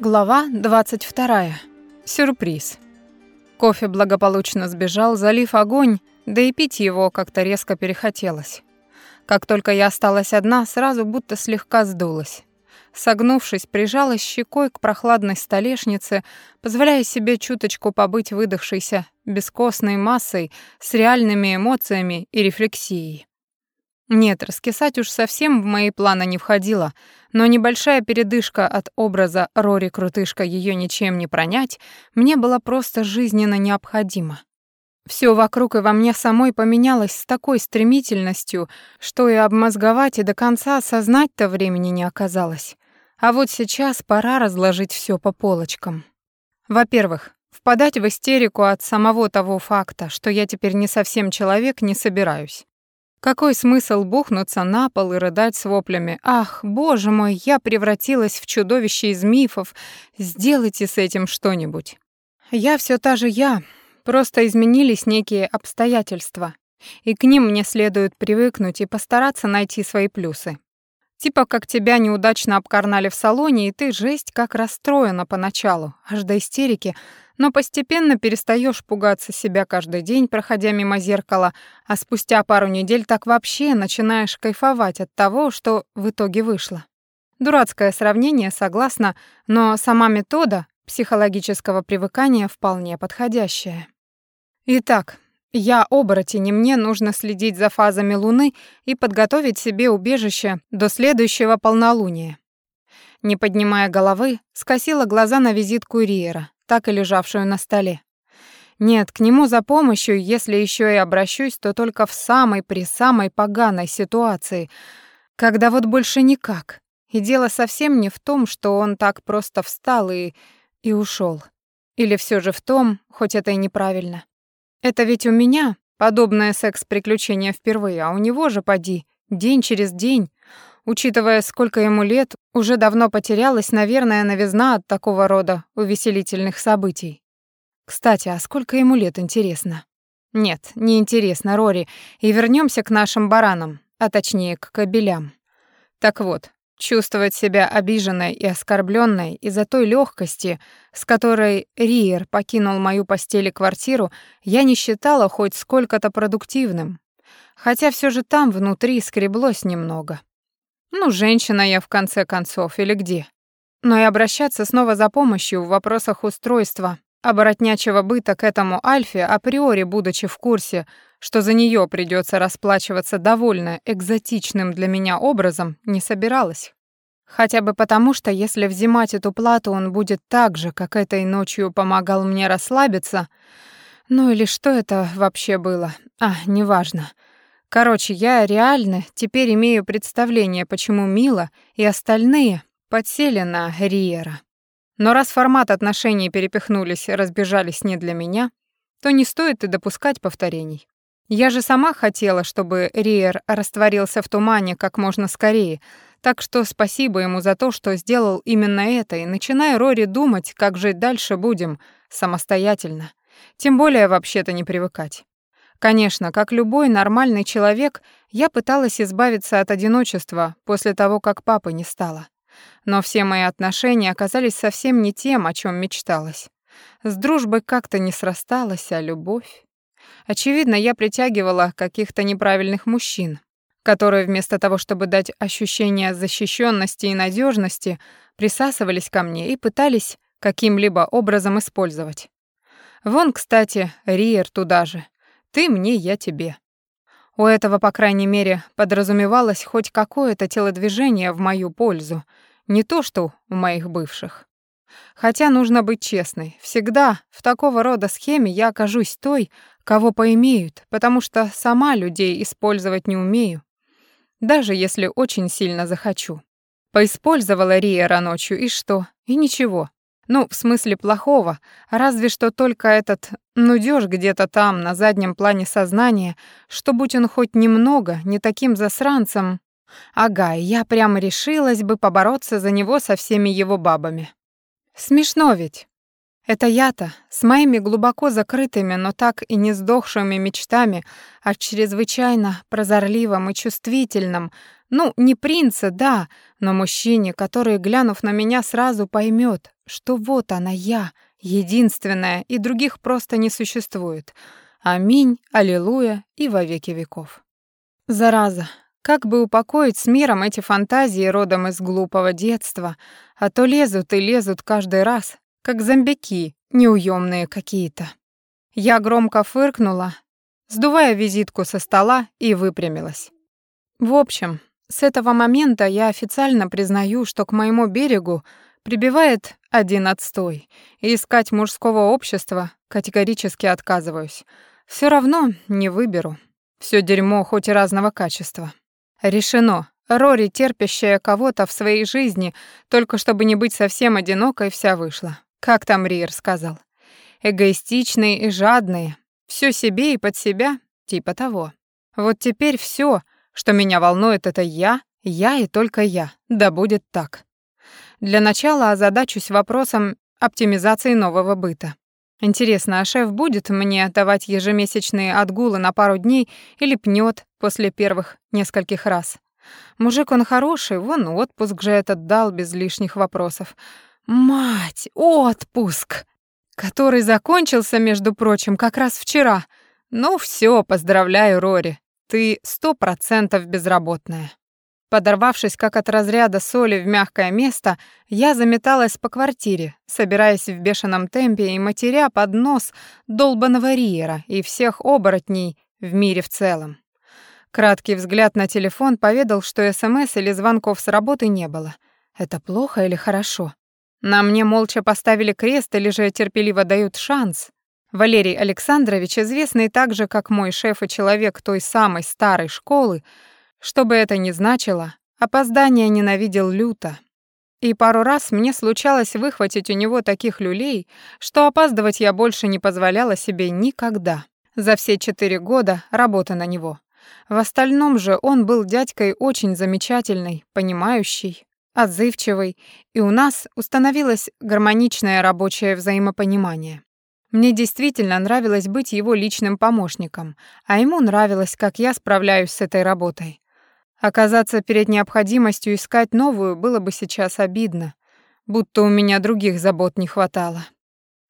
Глава 22. Сюрприз. Кофе благополучно сбежал, залив огонь, да и пить его как-то резко перехотелось. Как только я осталась одна, сразу будто слегка сдулась. Согнувшись, прижалась щекой к прохладной столешнице, позволяя себе чуточку побыть выдохшейся, бескостной массой с реальными эмоциями и рефлексией. Нет, раскисать уж совсем в мои планы не входило, но небольшая передышка от образа Рори Крутышка ее ничем не пронять мне была просто жизненно необходима. Все вокруг и во мне самой поменялось с такой стремительностью, что и обмозговать, и до конца осознать-то времени не оказалось. А вот сейчас пора разложить все по полочкам. Во-первых, впадать в истерику от самого того факта, что я теперь не совсем человек, не собираюсь. Какой смысл бухнуться на пол и рыдать с воплями? «Ах, боже мой, я превратилась в чудовище из мифов, сделайте с этим что-нибудь». Я все та же я, просто изменились некие обстоятельства, и к ним мне следует привыкнуть и постараться найти свои плюсы. Типа как тебя неудачно обкарнали в салоне, и ты жесть как расстроена поначалу, аж до истерики, но постепенно перестаешь пугаться себя каждый день, проходя мимо зеркала, а спустя пару недель так вообще начинаешь кайфовать от того, что в итоге вышло. Дурацкое сравнение, согласна, но сама метода психологического привыкания вполне подходящая. Итак, я оборотень, и мне нужно следить за фазами Луны и подготовить себе убежище до следующего полнолуния. Не поднимая головы, скосила глаза на визитку Риера так и лежавшую на столе. Нет, к нему за помощью, если еще и обращусь, то только в самой при самой поганой ситуации, когда вот больше никак. И дело совсем не в том, что он так просто встал и и ушел. Или все же в том, хоть это и неправильно. Это ведь у меня подобное секс-приключение впервые, а у него же поди день через день. Учитывая, сколько ему лет, уже давно потерялась, наверное, новизна от такого рода увеселительных событий. Кстати, а сколько ему лет, интересно? Нет, не интересно, Рори. И вернемся к нашим баранам, а точнее к кобелям. Так вот, чувствовать себя обиженной и оскорбленной из-за той легкости, с которой Риер покинул мою постель и квартиру, я не считала хоть сколько-то продуктивным. Хотя все же там внутри скреблось немного. Ну, женщина я в конце концов, или где? Но и обращаться снова за помощью в вопросах устройства оборотнячего быта к этому Альфе, априори будучи в курсе, что за нее придется расплачиваться довольно экзотичным для меня образом, не собиралась. Хотя бы потому, что если взимать эту плату он будет так же, как этой ночью помогал мне расслабиться, ну или что это вообще было, а, неважно. Короче, я реально теперь имею представление, почему Мила и остальные подсели на Риера. Но раз формат отношений перепихнулись и разбежались не для меня, то не стоит и допускать повторений. Я же сама хотела, чтобы Риер растворился в тумане как можно скорее, так что спасибо ему за то, что сделал именно это, и начиная Рори думать, как жить дальше будем, самостоятельно. Тем более вообще-то не привыкать. Конечно, как любой нормальный человек, я пыталась избавиться от одиночества после того, как папы не стало. Но все мои отношения оказались совсем не тем, о чем мечталось. С дружбой как-то не срасталась, а любовь... Очевидно, я притягивала каких-то неправильных мужчин, которые вместо того, чтобы дать ощущение защищенности и надежности, присасывались ко мне и пытались каким-либо образом использовать. Вон, кстати, Риер туда же. Ты мне, я тебе. У этого, по крайней мере, подразумевалось хоть какое-то телодвижение в мою пользу, не то что у моих бывших. Хотя нужно быть честной, всегда в такого рода схеме я окажусь той, кого поимеют, потому что сама людей использовать не умею, даже если очень сильно захочу. Поиспользовала Риера ночью, и что? И ничего. Ну, в смысле плохого, разве что только этот нудёж где-то там, на заднем плане сознания, что будь он хоть немного не таким засранцем... Ага, я прямо решилась бы побороться за него со всеми его бабами. Смешно ведь. Это я-то, с моими глубоко закрытыми, но так и не сдохшими мечтами о чрезвычайно прозорливом и чувствительном, ну, не принца, да, но мужчине, который, глянув на меня, сразу поймет, что вот она я, единственная, и других просто не существует. Аминь, аллилуйя и во веки веков. Зараза, как бы упокоить с миром эти фантазии родом из глупого детства, а то лезут и лезут каждый раз, как зомбяки, неуемные какие-то. Я громко фыркнула, сдувая визитку со стола и выпрямилась. В общем, с этого момента я официально признаю, что к моему берегу прибивает один отстой, и искать мужского общества категорически отказываюсь. Все равно не выберу. Все дерьмо хоть и разного качества. Решено. Рори, терпящая кого-то в своей жизни, только чтобы не быть совсем одинокой, вся вышла. Как там Риер сказал? Эгоистичные и жадные. Все себе и под себя, типа того. Вот теперь все, что меня волнует, это я, я и только я. Да будет так. Для начала озадачусь вопросом оптимизации нового быта. Интересно, а шеф будет мне давать ежемесячные отгулы на пару дней или пнет после первых нескольких раз? Мужик он хороший, вон отпуск же этот дал без лишних вопросов. Мать, отпуск! Который закончился, между прочим, как раз вчера. Ну все, поздравляю, Рори. Ты сто процентов безработная. Подорвавшись как от разряда соли в мягкое место, я заметалась по квартире, собираясь в бешеном темпе и матеря под нос долбаного Риера и всех оборотней в мире в целом. Краткий взгляд на телефон поведал, что СМС или звонков с работы не было. Это плохо или хорошо? На мне молча поставили крест или же терпеливо дают шанс? Валерий Александрович, известный также как мой шеф и человек той самой старой школы, что бы это ни значило, опоздание ненавидел люто. И пару раз мне случалось выхватить у него таких люлей, что опаздывать я больше не позволяла себе никогда. За все четыре года работы на него. В остальном же он был дядькой очень замечательный, понимающий, отзывчивый, и у нас установилось гармоничное рабочее взаимопонимание. Мне действительно нравилось быть его личным помощником, а ему нравилось, как я справляюсь с этой работой. Оказаться перед необходимостью искать новую было бы сейчас обидно, будто у меня других забот не хватало.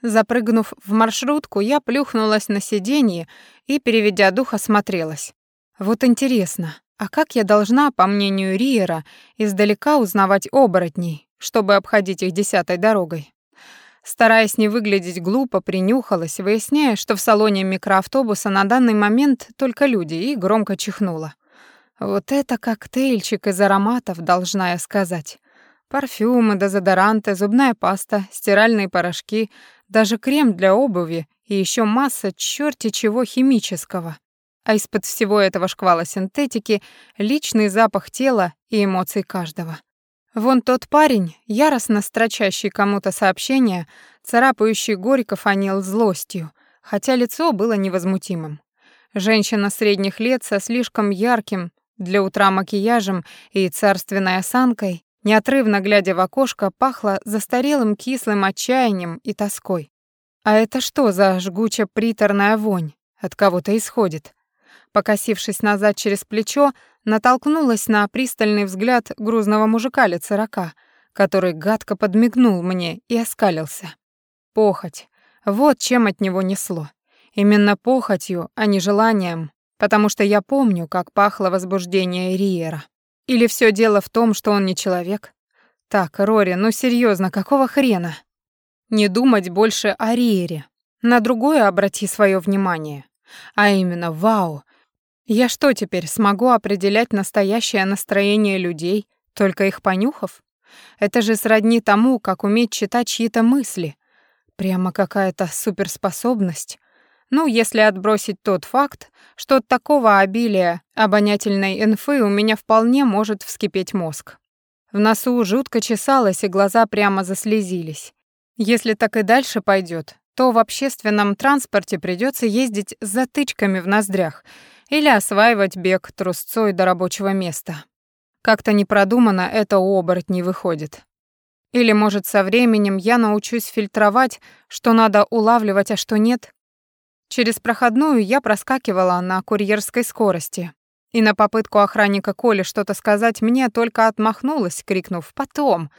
Запрыгнув в маршрутку, я плюхнулась на сиденье и, переведя дух, осмотрелась. Вот интересно, а как я должна, по мнению Риера, издалека узнавать оборотней, чтобы обходить их десятой дорогой? Стараясь не выглядеть глупо, принюхалась, выясняя, что в салоне микроавтобуса на данный момент только люди, и громко чихнула. Вот это коктейльчик из ароматов, должна я сказать. Парфюмы, дезодоранты, зубная паста, стиральные порошки, даже крем для обуви и еще масса черти чего химического. А из-под всего этого шквала синтетики личный запах тела и эмоций каждого. Вон тот парень, яростно строчащий кому-то сообщение, царапающий горько фанил злостью, хотя лицо было невозмутимым. Женщина средних лет со слишком ярким, для утра макияжем и царственной осанкой, неотрывно глядя в окошко, пахло застарелым кислым отчаянием и тоской. А это что за жгуче-приторная вонь? От кого-то исходит. Покосившись назад через плечо, натолкнулась на пристальный взгляд грузного мужика лет сорока, который гадко подмигнул мне и оскалился. Похоть. Вот чем от него несло. Именно похотью, а не желанием, потому что я помню, как пахло возбуждение Риера. Или все дело в том, что он не человек? Так, Рори, ну серьезно, какого хрена? Не думать больше о Риере. На другое обрати свое внимание. А именно, вау, я что теперь, смогу определять настоящее настроение людей, только их понюхав? Это же сродни тому, как уметь читать чьи-то мысли. Прямо какая-то суперспособность. Ну, если отбросить тот факт, что от такого обилия обонятельной инфы у меня вполне может вскипеть мозг. В носу жутко чесалось, и глаза прямо заслезились. Если так и дальше пойдет, то в общественном транспорте придется ездить с затычками в ноздрях или осваивать бег трусцой до рабочего места. Как-то непродуманно это у оборотней выходит. Или, может, со временем я научусь фильтровать, что надо улавливать, а что нет, Через проходную я проскакивала на курьерской скорости. И на попытку охранника Коли что-то сказать мне только отмахнулась, крикнув «Потом!».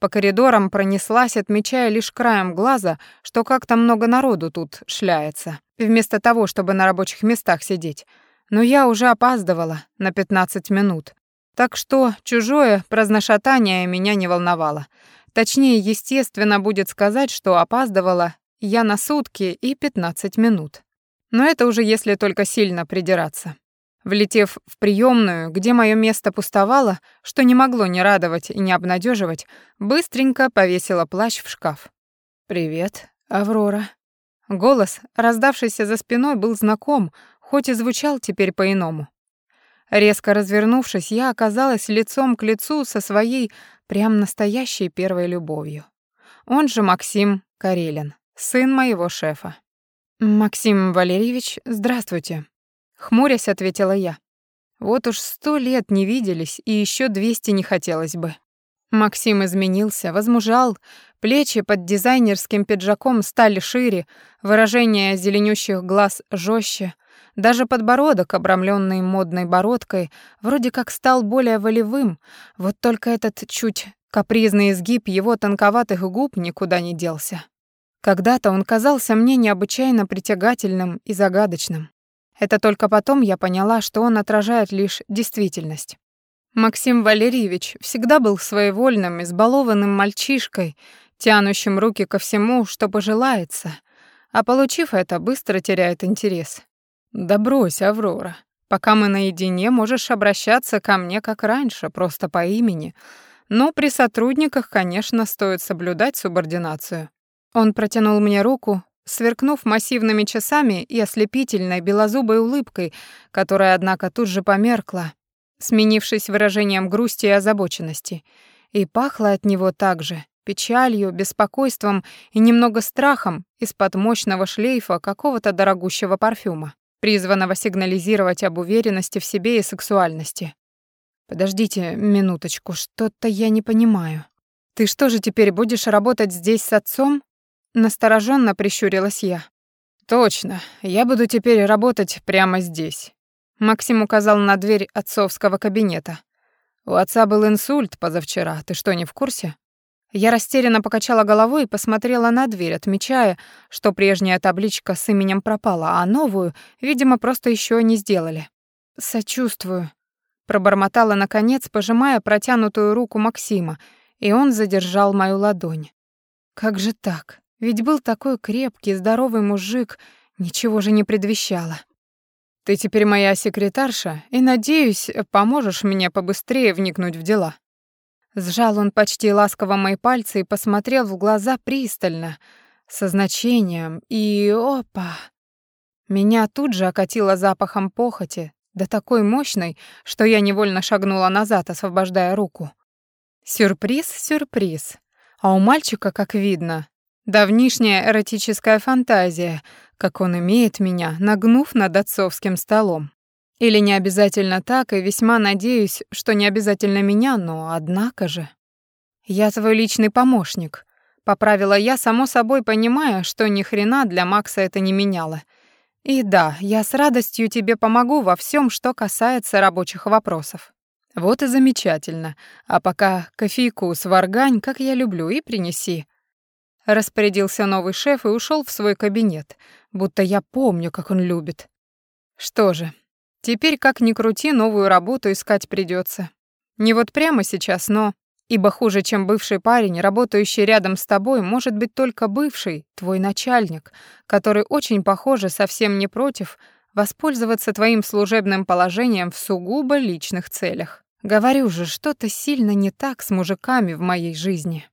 По коридорам пронеслась, отмечая лишь краем глаза, что как-то много народу тут шляется, вместо того, чтобы на рабочих местах сидеть. Но я уже опаздывала на 15 минут. Так что чужое праздношатание меня не волновало. Точнее, естественно, будет сказать, что опаздывала я на сутки и 15 минут. Но это уже если только сильно придираться. Влетев в приемную, где мое место пустовало, что не могло не радовать и не обнадеживать, быстренько повесила плащ в шкаф. «Привет, Аврора». Голос, раздавшийся за спиной, был знаком, хоть и звучал теперь по-иному. Резко развернувшись, я оказалась лицом к лицу со своей прям настоящей первой любовью. Он же Максим Карелин, сын моего шефа. «Максим Валерьевич, здравствуйте», — хмурясь ответила я. «Вот уж сто лет не виделись, и еще двести не хотелось бы». Максим изменился, возмужал, плечи под дизайнерским пиджаком стали шире, выражение зеленющих глаз жестче, даже подбородок, обрамленный модной бородкой, вроде как стал более волевым, вот только этот чуть капризный изгиб его тонковатых губ никуда не делся. Когда-то он казался мне необычайно притягательным и загадочным. Это только потом я поняла, что он отражает лишь действительность. Максим Валерьевич всегда был своевольным, избалованным мальчишкой, тянущим руки ко всему, что пожелается, а получив это, быстро теряет интерес. «Да брось, Аврора. Пока мы наедине, можешь обращаться ко мне как раньше, просто по имени. Но при сотрудниках, конечно, стоит соблюдать субординацию. Он протянул мне руку, сверкнув массивными часами и ослепительной белозубой улыбкой, которая, однако, тут же померкла, сменившись выражением грусти и озабоченности. И пахло от него также печалью, беспокойством и немного страхом из-под мощного шлейфа какого-то дорогущего парфюма, призванного сигнализировать об уверенности в себе и сексуальности. «Подождите минуточку, что-то я не понимаю. Ты что же теперь будешь работать здесь с отцом?» Настороженно прищурилась я. Точно, я буду теперь работать прямо здесь. Максим указал на дверь отцовского кабинета. У отца был инсульт позавчера. Ты что, не в курсе? Я растерянно покачала головой и посмотрела на дверь, отмечая, что прежняя табличка с именем пропала, а новую, видимо, просто еще не сделали. Сочувствую, пробормотала наконец, пожимая протянутую руку Максима, и он задержал мою ладонь. Как же так? Ведь был такой крепкий, здоровый мужик, ничего же не предвещало. Ты теперь моя секретарша, и, надеюсь, поможешь мне побыстрее вникнуть в дела. Сжал он почти ласково мои пальцы и посмотрел в глаза пристально, со значением, и опа! Меня тут же окатило запахом похоти, да такой мощной, что я невольно шагнула назад, освобождая руку. Сюрприз, сюрприз. А у мальчика, как видно, Давнишняя эротическая фантазия, как он имеет меня, нагнув над отцовским столом. Или не обязательно так, и весьма надеюсь, что не обязательно меня, но однако же. Я твой личный помощник, поправила я, само собой понимая, что ни хрена для Макса это не меняло. И да, я с радостью тебе помогу во всем, что касается рабочих вопросов. Вот и замечательно. А пока кофейку сваргань, как я люблю, и принеси. Распорядился новый шеф и ушел в свой кабинет, будто я помню, как он любит. Что же, теперь как ни крути, новую работу искать придется. Не вот прямо сейчас, но... Ибо хуже, чем бывший парень, работающий рядом с тобой, может быть только бывший, твой начальник, который очень, похоже, совсем не против воспользоваться твоим служебным положением в сугубо личных целях. Говорю же, что-то сильно не так с мужиками в моей жизни.